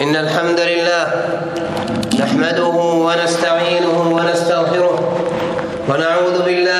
إن الحمد لله نحمده ونستعينه ونستغفره ونعوذ بالله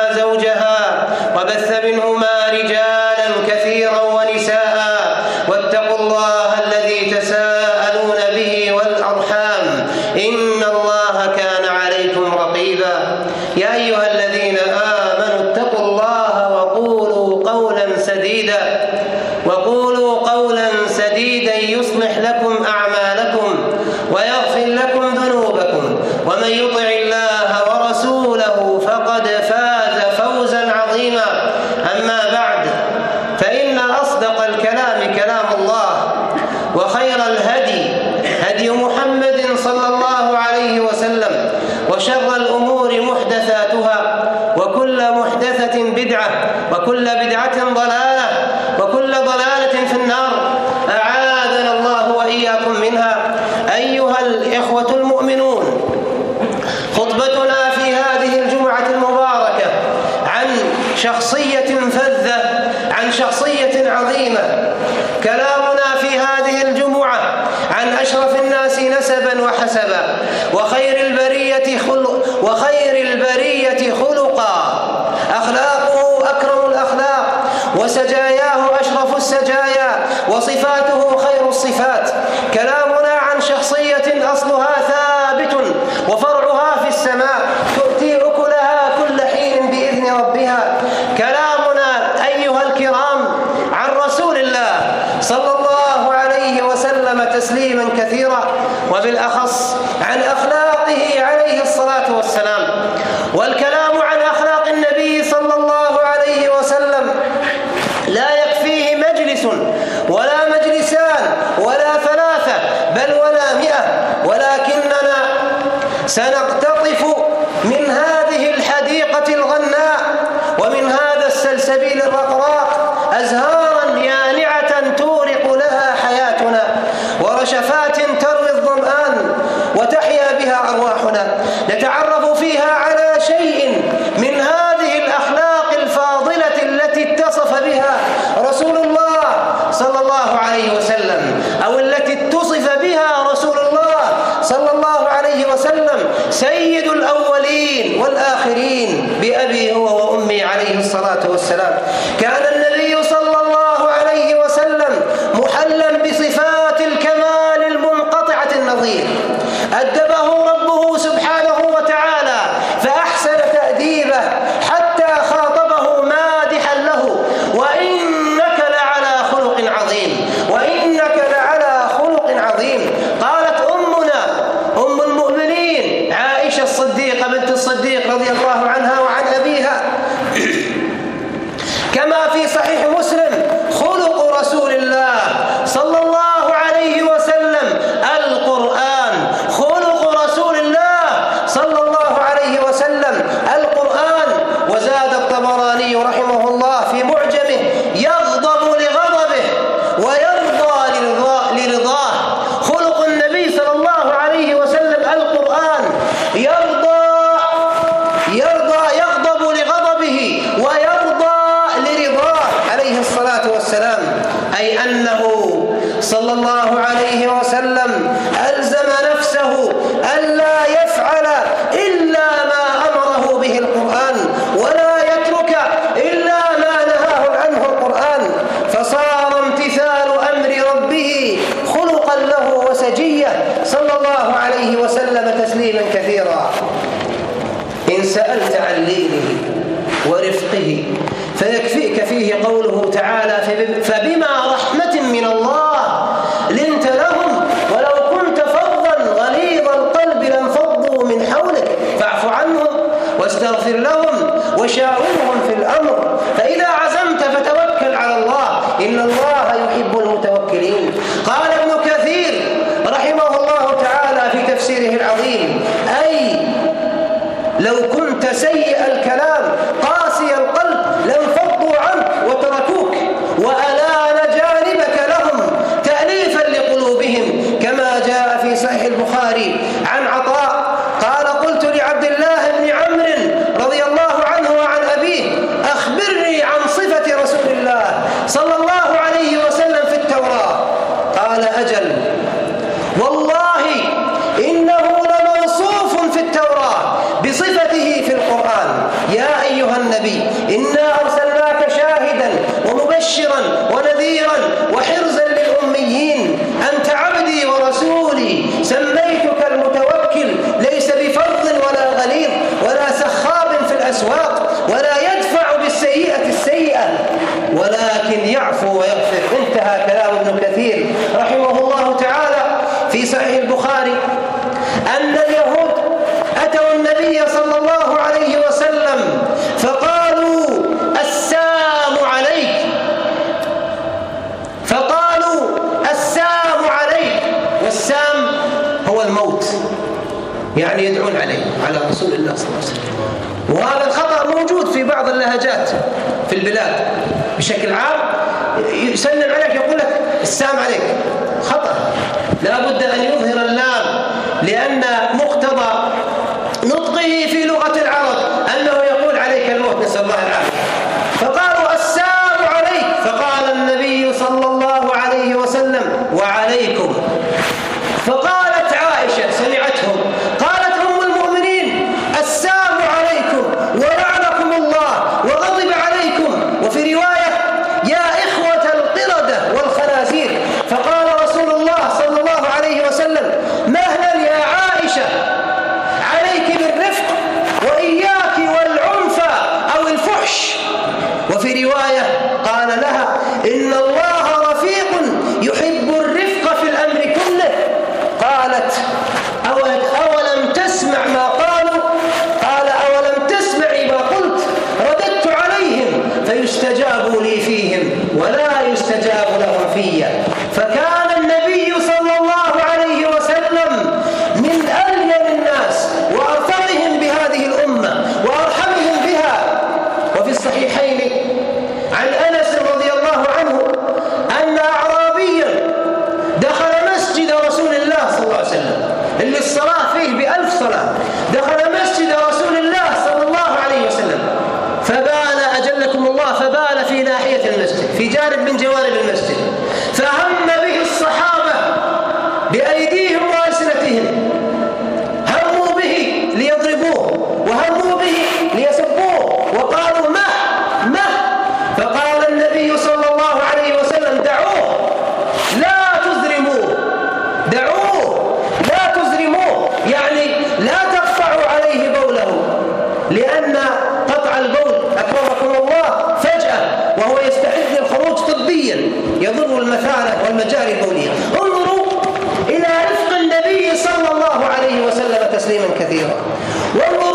وأصدق الكلام كلام الله وخير الهدي هدي محمد صلى الله عليه وسلم وشر الأمور محدثاتها وكل محدثة بدعة وكل بدعة ضلالة وكل ضلالة في النار. أعاذنا الله وإياكم منها. أيها الإخوة المسلمين خلق وخير Sana الطبراني رحمه تسليما كثيرا. إن سألت عن لينه ورفقه فيكفيك فيه قوله تعالى فبما رحمة من الله ولكن يعفو ويغفر. انتهى كلام ابن كثير رحمه الله تعالى في صحيح البخاري. أن اليهود أتوا النبي صلى الله عليه وسلم فقالوا السام عليك. فقالوا السام عليك. والسام هو الموت. يعني يدعون عليه على رسول الله صلى الله عليه وسلم. وهذا الخطأ موجود في بعض اللهجات. في البلاد بشكل عام يسلم عليك يقول لك السلام عليك. خطأ. لا بد أن يظهر اللام لأن مقتضى نطقه في لغة العرب أنه يقول عليك الموت نسأل الله العافية. فقالوا السلام عليك. فقال النبي صلى الله عليه وسلم وعليكم في المسجد في جانب من جوانب المسجد. تسليما كثيرا. والله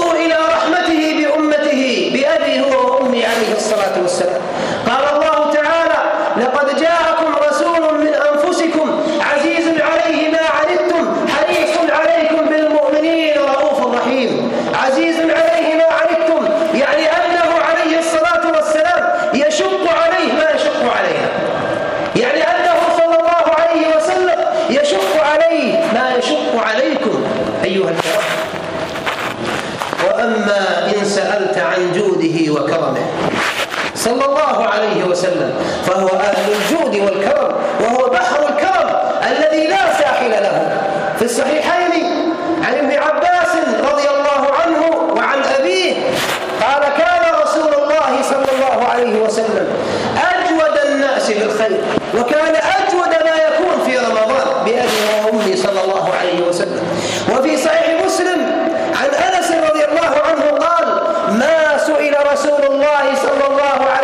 في الصحيحين عن ابن عباس رضي الله عنه وعن أبيه قال كان رسول الله صلى الله عليه وسلم أجود الناس بالخير وكان أجود ما يكون في رمضان بأبي وأمي صلى الله عليه وسلم. وفي صحيح مسلم عن أنس رضي الله عنه قال ما سئل رسول الله صلى الله عليه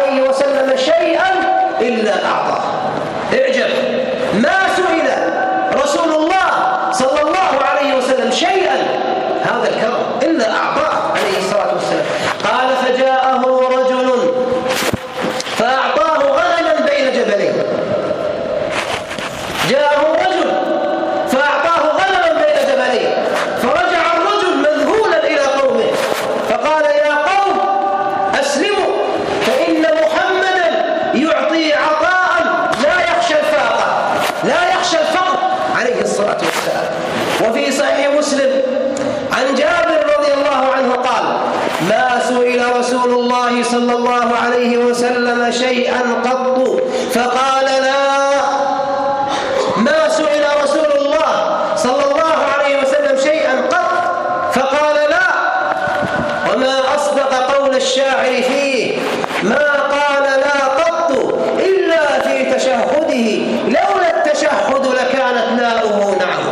الشاعر فيه ما قال لا قط إلا في تشهده لولا التشهد لكانت لاؤه نعم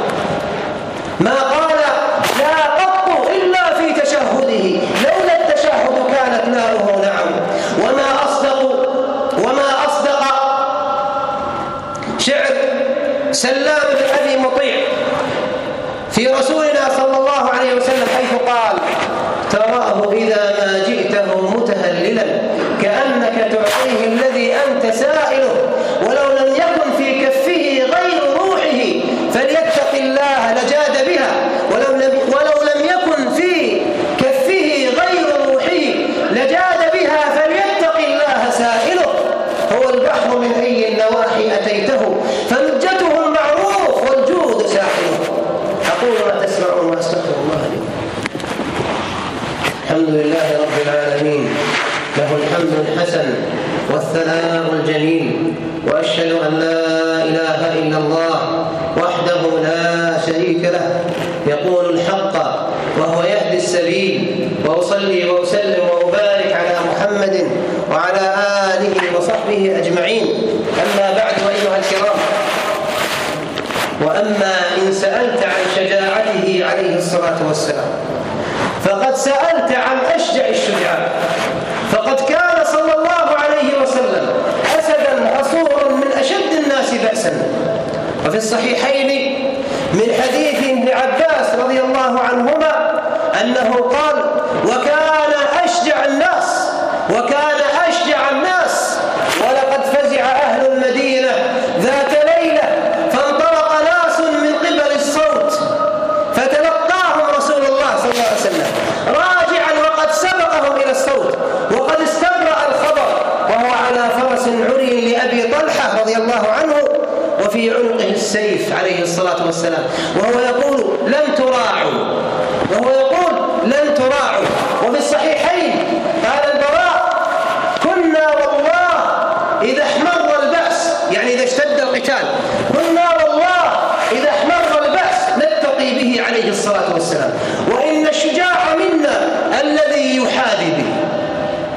ما قال لا قط إلا في تشهده لولا التشهد كانت لاؤه نعم وما أصدق وما أصدق شعر سلام بن أبي مطيع في رسولنا صلى الله عليه وسلم حيث قال تراه إذا ما جئته متهللا كأنك تعطيه الذي أنت سائله ولو لم يكن في كفه غير روحه فليتق الله لجاد بها ولو لم, ولو لم يكن في كفه غير روحه لجاد بها فليتق الله سائله هو البحر من أي النواحي أتيته فلجته المعروف والجود ساحله أقول ما تسمعون وأستغفر الله لي الحمد لله رب العالمين له الحمد الحسن والثناء الجميل وأشهد أن لا إله إلا الله وحده لا شريك له يقول الحق وهو يهدي السبيل وأصلي وأسلم وأبارك على محمد وعلى آله وصحبه أجمعين. أما بعد أيها الكرام وأما إن سألت عن شجاعته عليه الصلاة والسلام فقد سألت عن أشجع الشجعان فقد كان صلى الله عليه وسلم أسدا حصورا من أشد الناس بأسا. وفي الصحيحين من حديث ابن عباس رضي الله عنهما أنه قال وكان أشجع الناس وكان أشجع الناس ولقد فزع أهل المدينة ذات ليلة فانطلق ناس من قبل الصوت فتلقاهم رسول الله صلى الله عليه وسلم راجعا وقد سبقهم إلى الصوت وقد استبرأ الخبر وهو على فرس عري لأبي طلحة رضي الله عنه وفي عنقه السيف عليه الصلاة والسلام. وهو يقول لم تراعوا. وهو يقول لن تراعوا. وفي الصحيحين قال البراء كنا والله إذا احمر البأس يعني إذا اشتد القتال. كنا والله إذا احمر البأس نتقي به عليه الصلاة والسلام. وإن الشجاع منا الذي يحاذي به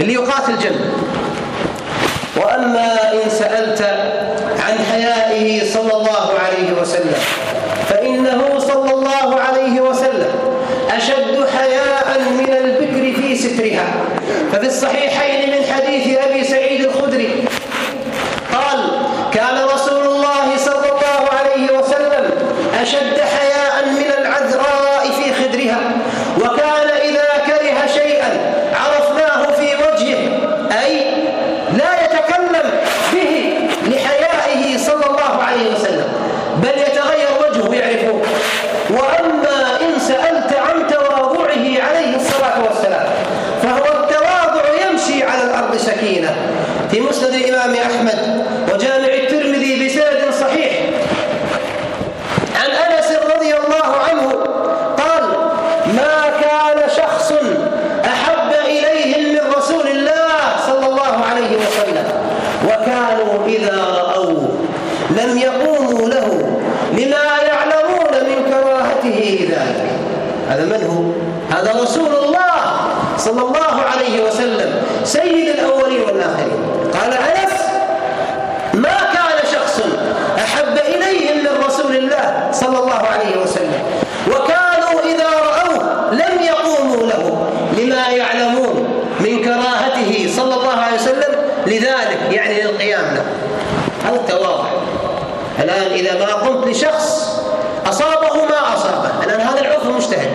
اللي يقاتل جنة. وأما إن سألت عن حيائه صلى الله عليه وسلم. فإنه صلى الله عليه وسلم أشد حياء من البكر في سترها. ففي الصحيحين من حديث أبي سعيد الخدري قال كان رسول الله صلى الله عليه وسلم أشد حياء من العذراء في خدرها وكان إذا كره شيئا عرفناه في وجهه أي لا يتكلم به لحيائه صلى الله عليه وسلم بل يتغير وجهه يعرفه وأما إن سألت عن تواضعه عليه الصلاة والسلام فهو التواضع يمشي على الأرض سكينة في مسند الإمام أحمد وجامع الترمذي بسند صحيح عن أنس رضي الله عنه قال ما كان شخص أحب إليهم من رسول الله صلى الله عليه وسلم وكانوا إذا رأوه لم يقوموا له لما يعلمون من كراهته ذلك هذا من هو؟ هذا رسول الله صلى الله عليه وسلم سيد الأولين والآخرين قال أنس ما كان شخص أحب إليهم من رسول الله صلى الله عليه وسلم وكانوا إذا رأوه لم يقوموا له لما يعلمون من كراهته صلى الله عليه وسلم لذلك يعني للقيام له هذا التواضع الآن إذا ما قمت لشخص أصابه ما أصابه. الآن هذا العرف مجتهد.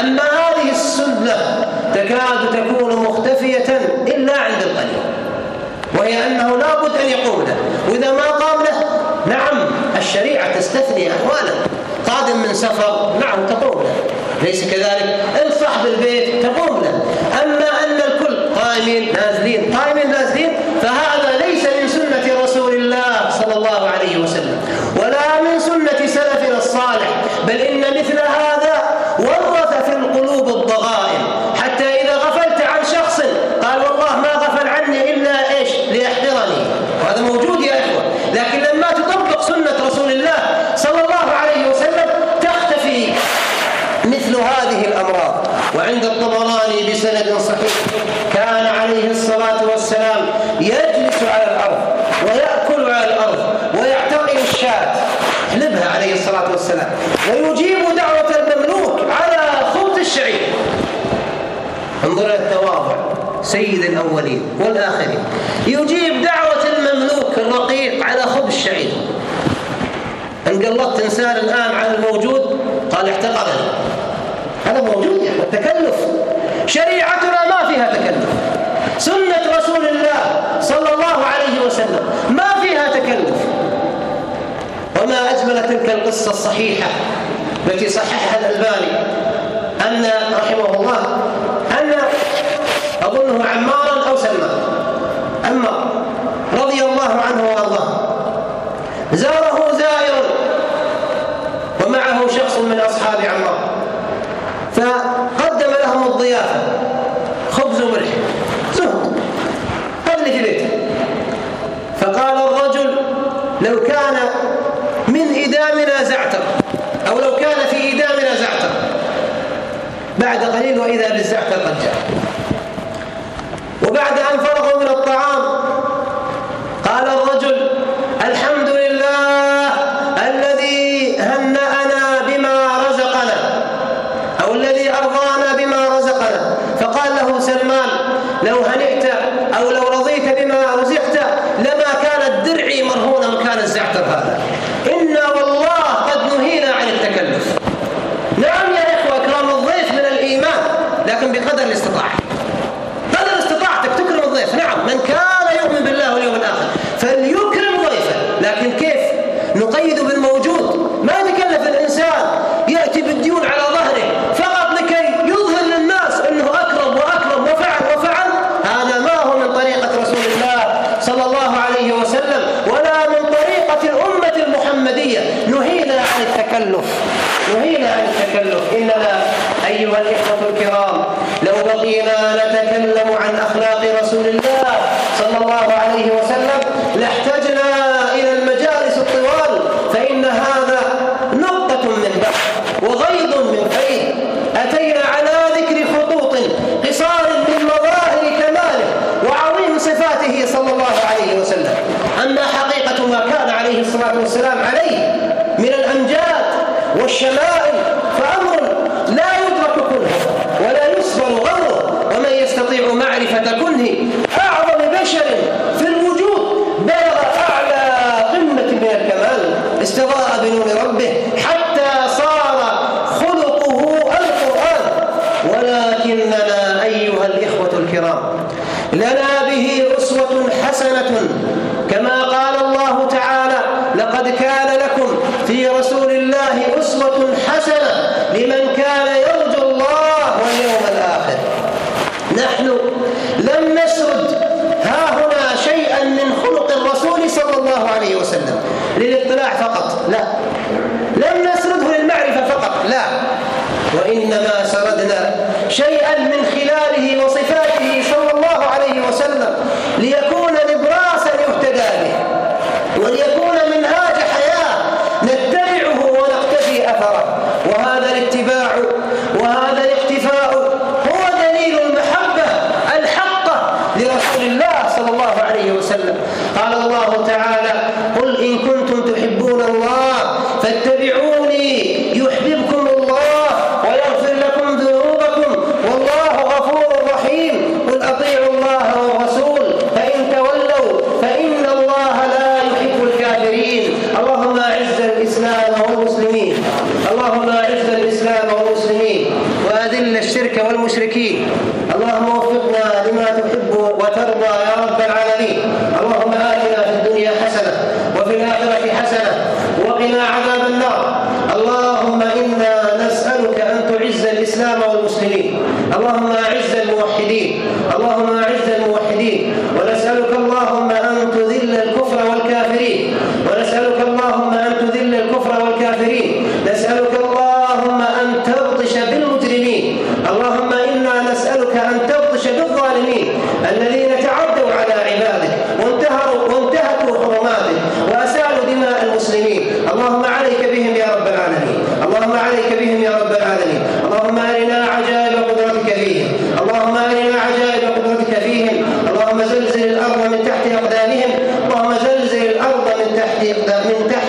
أما هذه السنة تكاد تكون مختفية إلا عند القليل. وهي أنه لا بد أن يقوم له. وإذا ما قام له نعم الشريعة تستثني أحوالا قادم من سفر نعم تقوم له. ليس كذلك. انصح بالبيت تقوم له. أما أن الكل قائمين نازلين قائمين نازلين فهذا ليس من سنة رسول الله صلى الله عليه وسلم ولا من سنة سلفنا الصالح بل إن مثل هذا ورث في القلوب الضغائن حتى إذا غفلت عن شخص قال والله بإسناد صحيح كان عليه الصلاة والسلام يجلس على الأرض ويأكل على الأرض ويعتقل الشاة حلبها عليه الصلاة والسلام ويجيب دعوة المملوك على خبز الشعير انظر إلى التواضع سيد الأولين والآخرين. يجيب دعوة المملوك الرقيق على خبز الشعير. ان قلبت إنسان الآن على الموجود؟ قال احتقرني هذا موجود يعني التكلف. شريعتنا ما فيها تكلف. سنة رسول الله صلى الله عليه وسلم ما فيها تكلف. وما أجمل تلك القصة الصحيحة التي صححها الألباني أن رحمه الله أن أظنه عمارا أو سلمان عمار رضي الله عنه وأرضاه. زاره زائر. ومعه شخص من أصحاب عمار. فقدم لهم الضيافة. خبز وملح. اللي في فقال الرجل لو كان من إدامنا زعتر. أو لو كان في إدامنا زعتر. بعد قليل وإذا بالزعتر قد جاء. وبعد أن فرغوا من الطعام قال الرجل الحمد لله الذي هنأنا بما رزقنا أو الذي أرضانا بما رزقنا. فقال له سلمان لو هنئت أو لو رضيت بما رزقت لما كانت درعي مرهونة مكان الزعتر هذا إنا والله قد نهينا عن التكلف نعم يا إخوة إكرام الضيف من الإيمان لكن بقدر الاستطاعة قدر استطاعتك تكرم الضيف نعم من كان يؤمن بالله واليوم الآخر فليكرم ضيفه لكن كيف نقيد بالموجود ما يتكلف الإنسان يأتي بالديون على ظهره فقط لكي يظهر للناس أنه أكرم وأكرم وفعل وفعل هذا ما هو من طريقة رسول الله صلى الله عليه وسلم ولا من طريقة الأمة المحمدية نهينا عن التكلف نهينا عن التكلف إننا أيها الإخوة الكرام لو بقينا نتكلم عن أخلاق رسول الله صلى الله عليه وسلم لاحتجنا إلى المجالس الطوال فإن هذا نقطة من بحر وغيض من فيض أتينا على ذكر خطوط قصار من مظاهر كماله وعظيم صفاته صلى الله عليه وسلم أما حقيقة ما كان عليه الصلاة والسلام عليه من الأمجاد والشمائل فأمر لا يدرك كله ولا يصبر غمره ومن يستطيع معرفة كنه أعظم بشر في الوجود بلغ أعلى قمة من الكمال استضاء بنور ربه حتى صار خلقه القرآن. ولكننا أيها الإخوة الكرام لنا به أسوة حسنة كما قال الله تعالى لقد كان لكم في رسول الله أسوة حسنة لمن كان يرجو الله واليوم الآخر. نحن لم نسرد ها هنا شيئا من خلق الرسول صلى الله عليه وسلم. للاطلاع فقط. لا. لم نسرده للمعرفة فقط. لا. وإنما سردنا شيئا من خلاله وصفاته صلى الله عليه وسلم ليكون نبراسا لرسول الله صلى الله عليه وسلم قال الله تعالى قل إن كنتم تحبون الله فاتبعوني يحببكم الله ويغفر لكم ذنوبكم والله غفور رحيم قل أطيعوا الله والرسول فإن تولوا فإن الله لا يحب الكافرين اللهم أعز الإسلام والمسلمين اللهم أعز الإسلام والمسلمين وأذل الشرك والمشركين اللهم وفقنا لما تحب وترضى يا رب العالمين اللهم آتنا في الدنيا حسنة وفي الآخرة حسنة وقنا عذاب النار اللهم إنا نسألك أن تعز الإسلام والمسلمين اللهم أعز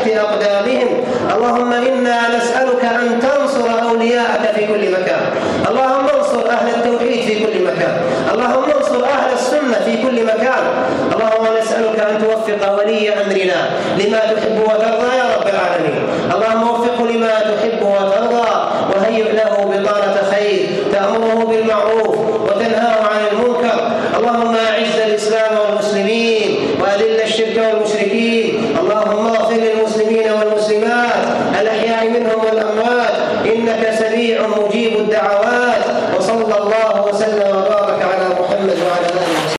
في أقدامهم. اللهم إنا نسألك أن تنصر أولياءك في كل مكان. اللهم انصر أهل التوحيد في كل مكان. اللهم انصر أهل السنة في كل مكان. اللهم نسألك أن توفق ولي أمرنا لما تحب وترضى يا رب العالمين. اللهم وفقه لما تحب وترضى. وهيئ له بطانة خير تأمره بالمعروف.